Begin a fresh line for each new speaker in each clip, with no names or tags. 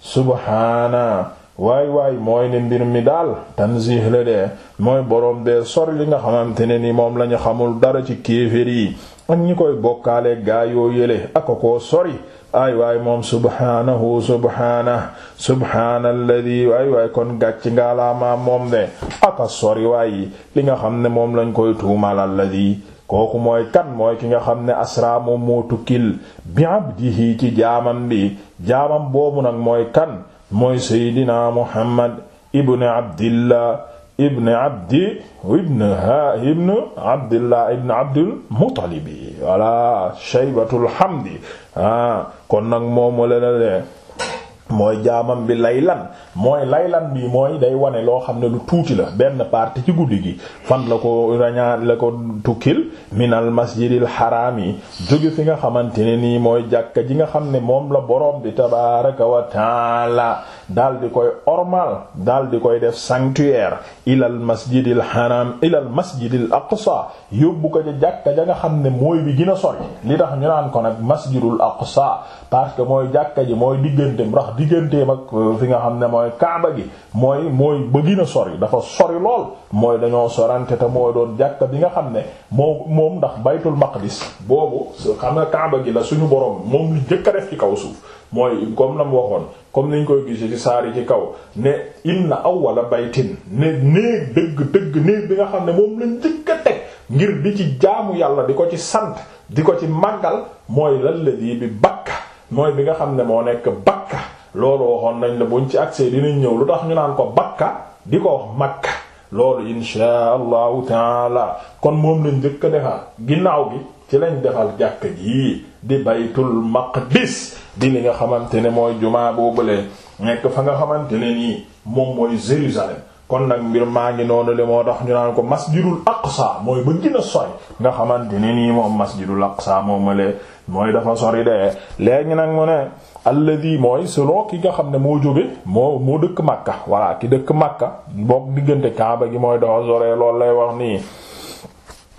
subhaana waay waay mooy ne mbir mi daal tanzih la de mooy boroom bee sori li nga xamante ne ni moom lañu xamul dara ci kéeféer yi ak ñi koy bokkaale gaa yoo yële ak ko sori ay waay moom subhaanahu subhaana subhaana alladi ay waay kon gàcc ngaalaamaa moom de aka sori waay li nga xam ne moom lañ koy tuumal alladi kooku mooy kan mooy ki nga xam ne asra moom moo tukkil bi abdihi ci jaamam bi jaamam boobu nag mooy kan mooy seydina muhammad ibn abdillah ibn abdi ibn ha ibn abdillah ibn abdul muttalibi wala shaybatul hamdi ah kon nag moomu la la mooy jaamam bi laylan mooy laylan bi mooy day wane loo xam ne lu tuuti la benn partie ci guddi gi fan la ko rañaa la ko tukkil minal masjidil haram yi jóge fi nga xamante ne nii mooy jàkka ji nga xam ne moom la borom bi tabaraka wa taala daal di koy ormal daal di koy def sanctuaire ilal masjidil haram ilal masjidil aqsa yóbbu ko ca jàkka ja nga xam ne mooy bi gën a sori li tax ñu naan ko nag masjidul aqsa parce que mooy jàkka ji mooy digganteem ndax digganteem ak euh, fi nga xam ne mooy kaaba gi mooy mooy ba gën a sori dafa sori lool mooy dañoo sorante te mooy doon jàkka bi nga xam ne moo moom ndax baytul maqdis boobu xam nga kaaba gi la suñu borom moom li jëkk a def ci kaw suuf mooy comme la mu waxoon comme niñ koy gisee ci saar yi ci kaw ne inna awwala baytin ne néeg dëgg dëgg néeg bi nga xam ne moom lañ njëkk a teg ngir di ci jaamu yàlla di ko ci sant di ko ci màggal mooy lalladi bi bakka mooy bi nga xam ne moo nekk bakka loolu waxoon nañ la buñ ci accès dinañ ñëw lu tax ñu naan ko bakka di ko wax makka loolu insha allahu taala kon moom lañ njëkk a defar ginnaaw bi ci lañ defal jàkk ji di baytul maqdis di li nga xamante ne mooy jumaa boobule nekk fa nga xamante ne nii moom mooy Jérusalem kon nag mbir maa ngi noonu le moo tax ñu naan ko masjidul aqsa mooy ba gën a sori nga xamante ne nii moom masjidul aqsa moom ma lee mooy dafa sori de léegi nag mu ne alladi mooy selon ki nga xam ne moo jóge moo moo dëkk Makka voilà ki dëkk Makka boog diggante Kaaba gi mooy dafa sore loolu lay wax nii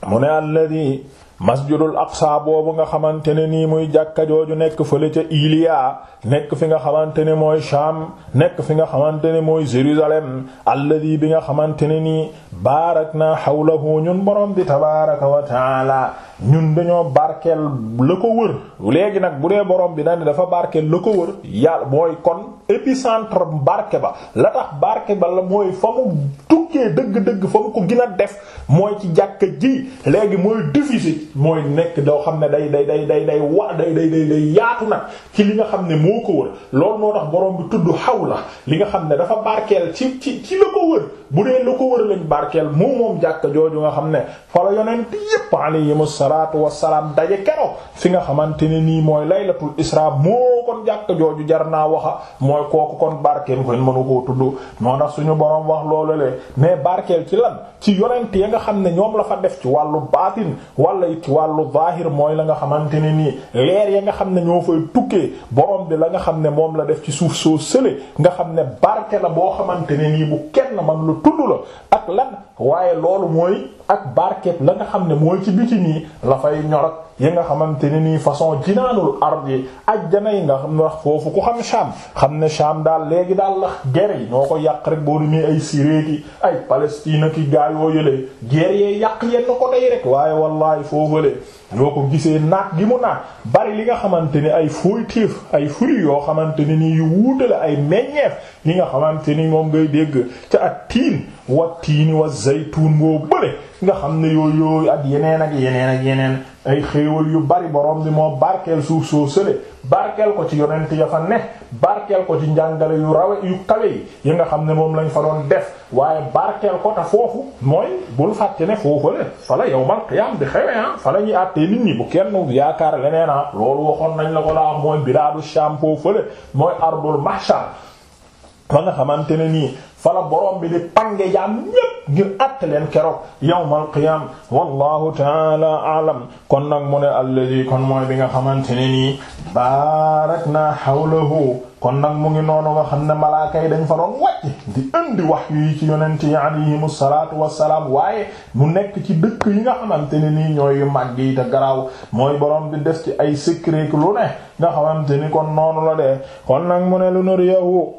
mu ne alladi masjidul aqsa boobu nga xamante ne nii muy jàkka jooju nekk fële ca Iliya nekk fi nga xamante ne mooy Sham nekk fi nga xamante ne mooy Jérusalem alladi bi nga xamante ne nii baarak naa xawlahu ñun borom bi tabaaraka wa taala ñun dañoo barkeel la ko wër léegi nag bu dee borom bi nag dafa barkeel la ko wër yàlla mooy kon épicentre barke ba la tax barke ba la mooy fa mu tukkee dëgg-dëgg fa mu ko gën a def mooy ci jàkka ji léegi mooy diffuser mooy nekk doo xam ne day day day day day wa day day day day yaatu nag ci li nga xam ne moo ko wër loolu moo tax borom bi tudd xaw la li nga xam ne dafa barkeel ci ci ci la ko wër bu dee la ko wër lañ barkeel moom moom jàkka jooju nga xam ne fa la yonent yépp alayhimu salaatu wassalaam daje keroog fi nga xamante ne nii mooy laylatul isra moo kon jàkk jooju jar naa waxa mooy kooku kon barkeel ko mënu koo tudd moo tax suñu borom wax loolu le mais barkeel ci lan ci yonent ya nga xam ne ñoom la fa def ci wàllu baatin wala it ci wàllu zahir mooy la nga xamante ne nii leer ya nga xam ne ñoo fay tukkee borom bi la nga xam ne moom la def ci suuf soo sële nga xam ne barke la boo xamante ne nii bu kenn man lu tudd la ak lan waaye loolu mooy ak barkeeb la nga xam ne mooy ci biti nii la fay ñor ak yi nga xamante ne nii façon jinaanul ardi ajjana yi nga xam ne wax foofu ku xam Sham xam ne Sham daal léegi daal la guerre yi ñoo ko yàq rek boo demee ay Syrie ki ay Palestine ki gaayoo yëlee guerre yee yàq yenn ko day rek waaye wallahi foofale ñoo ko gisee naat gi mu naat bari li nga xamante ni ay fooytéef ay fruits yoo xamante ni nii yu wuute la ay meññeef yi nga xamante ni moom ngay dégg ca at tiin wa tiini wa zaytuun boo bële nga xam ne yooyu yooyu ak yeneen ak yeneen ak yeneen ay xéewal yu bari borom bi moo barkeel suuf soo sële barkeel ko ci yonent ya fa ne barkeel ko ci njàngale yu rawe yu kawe yi yi nga xam ne moom lañ fa doon def waaye barkeel ko ta foofu mooy bul fàtte ne foofu la fa la yawmal qiyaam di xewe ah fa la ñuy àttee nit ñi bu kenn yaakaar leneen ah loolu waxoon nañ la ko laa mooy bilaadu Shaam foofu la mooy ardul mahshar fa nga xamante ne nii fa la borom bi di pange jaam ñépp ngir àtt leen keroog yawmal qiyaam wallahu ta'ala a'lam kon nag mu ne alladi kon mooy bi nga xamante ne nii baarak naa xawlahu kon nag mu ngi noonu nga xam ne malaaka yi dañ fa doon wàcc di indi wax yi ci yonent yi alayhimu salaatu wassalaam waaye mu nekk ci dëkk yi nga xamante ne nii ñooy yu màgg yi te garaaw mooy borom bi def ci ay secret lu ne nga xamante ni kon noonu la de kon nag mu ne lu nuriyahu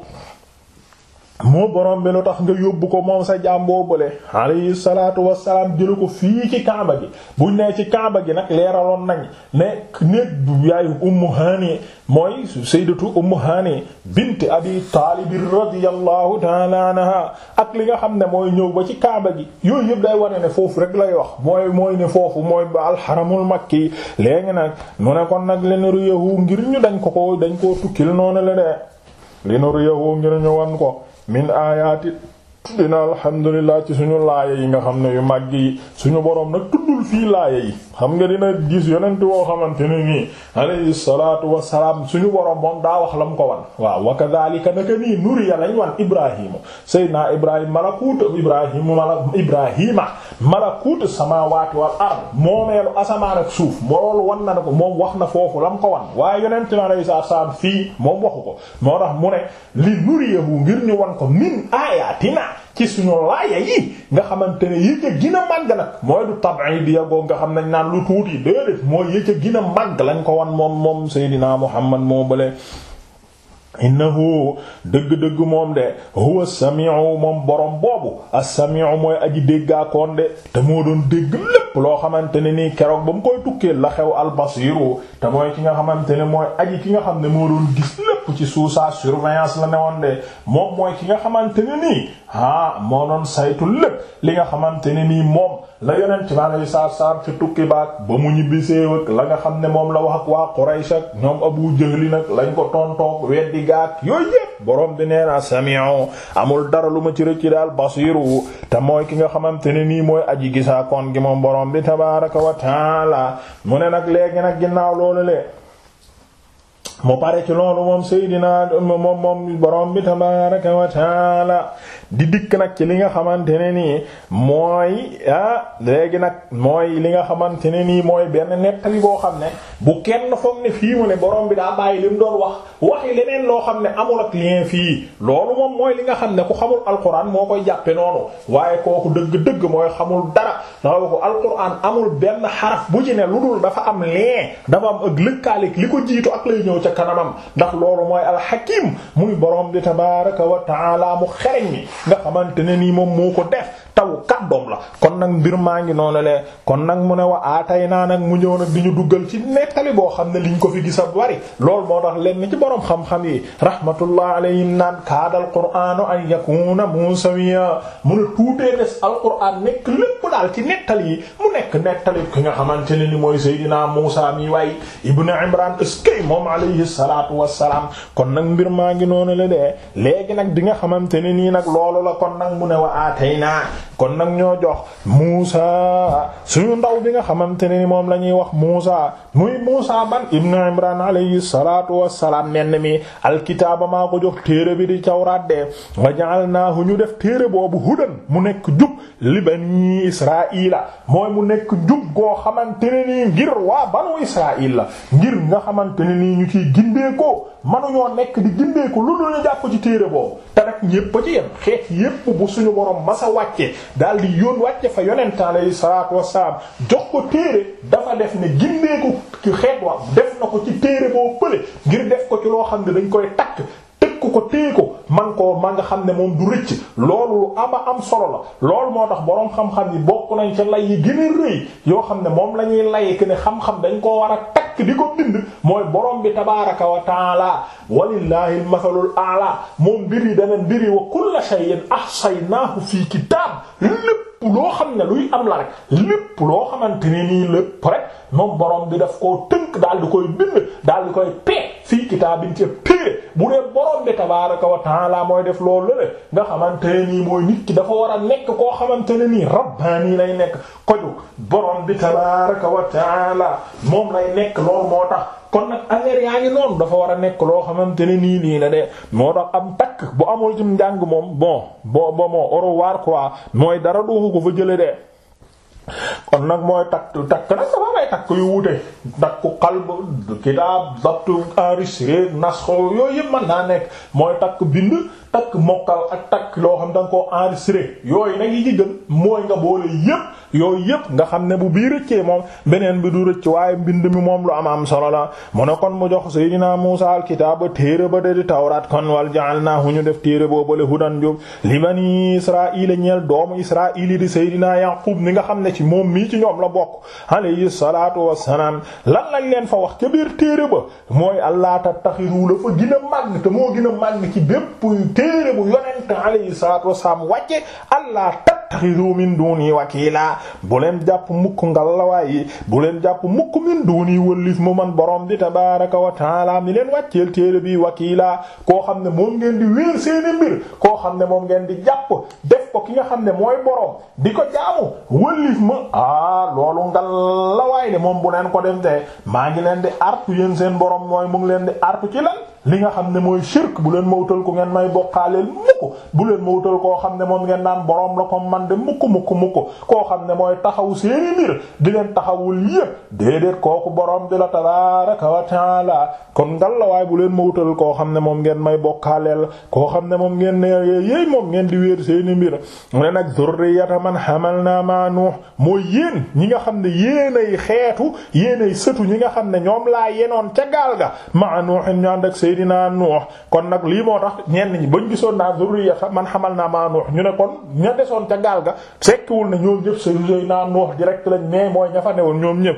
moo borom bi lu tax nga yóbbu ko moom sa jaam boobale alayhi salaatu wassalaam jëlu ko fii ci kaaba gi buñ nee ci kaaba gi nag leeraloon nañ ne néeg yaay ummu haani mooy sayyidatu ummu haani bint abi taalib radiyallahu taala anha ak li nga xam ne mooy ñëw ba ci kaaba gi yooyu yëpp day wane ne foofu rek lay wax mooy mooy ne foofu mooy ba alxaramul makki léegi nag mu ne kon nag leen riyahu ngir ñu dañ ko ko dañ koo tukkil noonu la de li nuriyahu ngir ñu wan ko min ayaati dina alhamdulilah ci suñu laaya yi nga xam ne yu màgg yi suñu boroom nag tuddul fii laaya yi xam nga dina gis yonent woo xamante ne nii alayhi salaatu wassalaam suñu boroom moom daa wax la mu ko wan waaw wa kadhalika naka nii nuriya lañ wan ibrahima Seydina Ibrahim malakut Ibrahim malak Ibrahima malakut samaawaati wal ard moomeelu asamaan ak suuf loolu wan na ko moom wax na foofu lam ko wan waaye yonent mi alayhi salaatu salaam fii moom waxu ko moo tax mu ne li nuriyahu ngir ñu wan ko min ayatina ci suñu laaya yi nga xamante ne yi ca gën a màgg nag mooy du tabaay bi yàggoo nga xam nañ naan lu tuuti déedéet mooy yi ca gën a màgg lañ ko wan moom moom Seydina Muhammad moo bële innahu dëgg-dëgg moom de huwa samiu moom borom boobu as-samiu mooy aji déggaakoon de te moo doon dégg lépp loo xamante ne nii keroog ba mu koy tukkee la xew albasiru te mooy ki nga xamante ne mooy aji ki nga xam ne moo doon gis lépp ci sous sa surveillance la newoon de moom mooy ki nga xamante ne nii ah moo doon saytu lépp li nga xamante ne nii moom la yonent bi alayhi salaatu salaam ci tukki baak ba mu ñibbisee ak la nga xam ne moom la wax ak waa Quraysh ak ñoom Abu Jahli nag lañ ko tontoog weddi gaak yooyu yépp borom bi nee na sami'u amul dara lu ma ci rëcc daal basiru te mooy ki nga xamante ne nii mooy aji gisaa kon gi moom borom bi tabaaraka wa taala mu ne nag léegi nag ginnaaw loolu le mu pare ci loolu moom Seydina moom moom borom bi tabaaraka wa taala di dikk nag ci li nga xamante ne nii mooy ah léegi nag mooy li nga xamante ne nii mooy benn nettali boo xam ne bu kenn foog ne fii mu ne borom bi daa bàyyi li mu doon wax waxi leneen loo xam ne amul ak lien fii loolu moom mooy li nga xam ne ku xamul alxuraan moo koy jàppe noonu waaye kooku dëgg-dëgg mooy xamul dara danga waxu alquran amul benn xaraf bu ci ne lu dul dafa am lien dafa am ak lëkkaalik li ko jiitu ak lay ñëw ca kanamam ndax loolu mooy alxakim muy borom bi tabaraka wa taala mu xereñ ni nga xamante ne nii moom moo ko def taw kàddoom la kon nag mbir maa ngi noonu le kon nag mu ne wa aatay naa nag mu ñëw nag di ñu duggal ci nettali boo xam ne liñ ko fi gisa bari loolu moo tax lenn ci boroom xam-xam yi rahmatullah alayhim naan kaadal qur'aanu an yakuna musawiya mu ne tuutee des alqur'aan nekk lépp daal ci nettali yi mu nekk nettali ki nga xamante ne ni mooy Seydina Muusa mi waay ibn Imran eskay moom alayhi salaatu wassalaam kon nag mbir maa ngi noonu la dee léegi nag di nga xamante ne nii nag loolu la kon nag mu ne wa aataynaa kon nag ñoo jox Muusa suñu ndaw bi nga xamante ne ni moom la ñuy wax Muusa muy Muusa ban ibnu Imran alayhi salaatu wassalaam nenn mi alkitaaba maa ko jox téere bi di tawraat de wa ja'alnaahu ñu def téere boobu hudan mu nekk jub li bani Israa'iila mooy mu nekk jub goo xamante ne nii ngir waa banu Israa'iil la ngir nga xamante ne nii ñu ciy gindeekoo manuñoo nekk di gindeeku lu dul ñu jàpp ci téere boobu te nag ñépp ci yem xeet yépp bu suñu borom masa wàcce daal di yoon wàcce fa yonent alayhi salaatu wassalaam jox ko téere dafa def ne gindeeku ci xeet wa def na ko ci téere boo pële ngir def ko ci loo xam ne dañ koy takk ku ko téye ko man koo ma nga xam ne moom du rëcc loolu lu ama am solo la loolu moo tax boroom xam-xam yi bokk nañ ca lay yi gën a rëy yoo xam ne moom la ñuy lay que ne xam-xam dañ koo war a takk di ko bind mooy boroom bi tabaaraka wa taala walillahi al-mathalul a'la moom mbir yi dana mbir yi wa kullu shay'in ahsaynaahu fi kitaab lépp loo xam ne luy am la rek lépp loo xamante ne nii lépp rek moom borom bi daf koo tënk daal di koy bind daal di koy peeg fii kitaabin ci téere bu dee borom bi tabaaraka wa taala mooy def loolu la nga xamante ne nii mooy nit ki dafa war a nekk koo xamante ne nii rabbaani lay nekk koju borom bi tabaaraka wa taala moom lay nekk loolu moo tax. kon nag affaire yaa ngi noonu dafa war a nekk loo xamante ne nii nii la de moo tax am takk bu amul ci njàng moom bon boo ba moo au revoir quoi mooy dara duuxu ko fa jële de kon nag mooy takk takk nag dafa may takk yu wuute takku qalb kitaab zabtu enregistré nasxo yooyu yëpp mën naa nekk mooy takk bind takk mokkal ak takk loo xam da nga koo enregistré yooyu nag yi ci gën mooy nga boole yëpp yooyu yëpp nga xam ne bu bii rëccee moom beneen bi du rëcc waaye mbind mi moom lu am am solo la mu ne kon mu jox Seydina Muusa alkitaaba téere ba de di tawraat kon wal ja'alnaahu ñu def téere boobale hudan jub li bani Israa'iila ñeel doomu Israa'iili di Seydina Yaqub ni nga xam ne ci moom mii ci ñoom la bokk alayhi salaatu wassalaam lan lañ leen fa wax ca biir téere ba mooy allah tattaxiru la fa gën a màgg te moo gën a màgg ci bépp téere bu yonent alayhi salaatu wasalaam wàcce allah tattaxiru min duni wakiila bu leen jàpp mukk ngalawaay yi bu leen jàpp mukk min duni wëllif mu man borom di tabaaraka wa taala mi leen wàcceel téere bi wakiila koo xam ne moom ngeen di wéer seeni mbir koo xam ne moom ngeen di jàpp def ko ki nga xam ne mooy borom di ko jaamu wëllif ma ah loolu ngal la waay de moom bu leen ko def de maa ngi leen di artu yéen seen borom mooy mu ngi leen di artu ci lan li nga xam ne mooy shirk bu leen ma wutal ko ngeen may bokkaaleel mukk bu leen ma wutal koo xam ne moom ngeen naan borom la ko man de mukk mukk mukk koo xam ne mooy taxaw seeni mbir di leen taxawul yépp déedéet kooku borom di la tabaaraka wa taala kon ngal la waaye bu leen ma wutal koo xam ne moom ngeen may bokkaaleel koo xam ne moom ngeen ne yéey moom ngeen di wéer seeni mbir mu ne nag zurriyata man hamalna ma nuux mooy yéen ñi nga xam ne yéenay xeetu yéenay sëtu ñi nga xam ne ñoom laa yenoon ca gaal ga ma nuuxin ñu ànd ak seydinaa nuux kon nag lii moo tax ñenn ñi bañ gisoon naa zurriyata man hamalna ma nuux ñu ne kon ña desoon ca gaal ga sekkiwul ne ñoom ñëpp seydinaa nuux direct lañ mais mooy ña fa newoon ñoom ñëpp